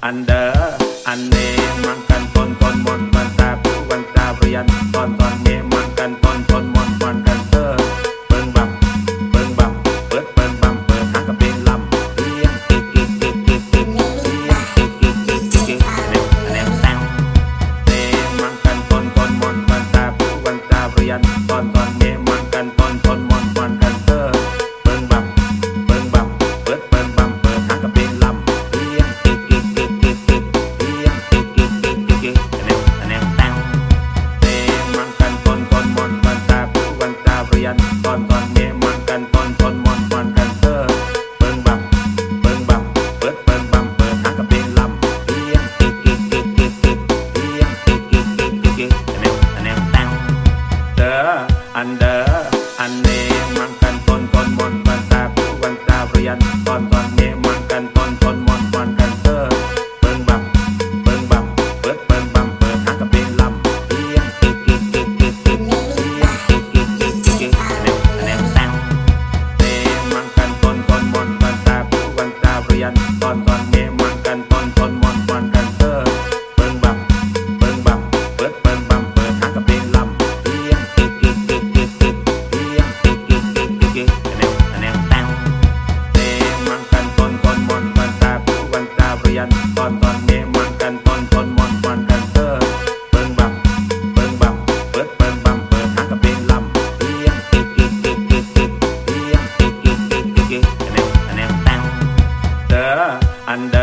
Anda aneh makan kon kon mon mantap mantap rian kon kon อนตอนเนมันกันตอนตอนมอนตอนกันเออเบิ่งบัมเบิ่งบัมเปิดเบิ่งบัมเปิดทางกับเป็นลำเพียงกิ๊กกิ๊กกิ๊กกิ๊กเพียงกิ๊กกิ๊กกิ๊กกิ๊กตึกแนวแนวแนวเด้ออันเด้ออันเนมันกันตอนตอนมอนตอนตาผู้วันตาเรียนตอนตอน Anda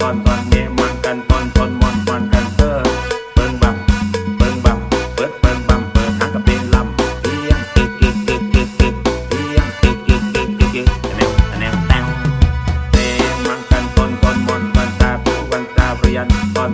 ตอนตอนเนมันกันตอนตอนมอนตอนกันเออเบิ่บัมเบิ่บัมเปิดเบิ่บัมเปิดหางกับป็ลำเอียงตึกตึกตึกตึกตึกเอียงตึกตึกตึกตึกตึกแนวแนวแนวเนมันกันตอนตอนมอนตอนตาผู้วันตาเรียอน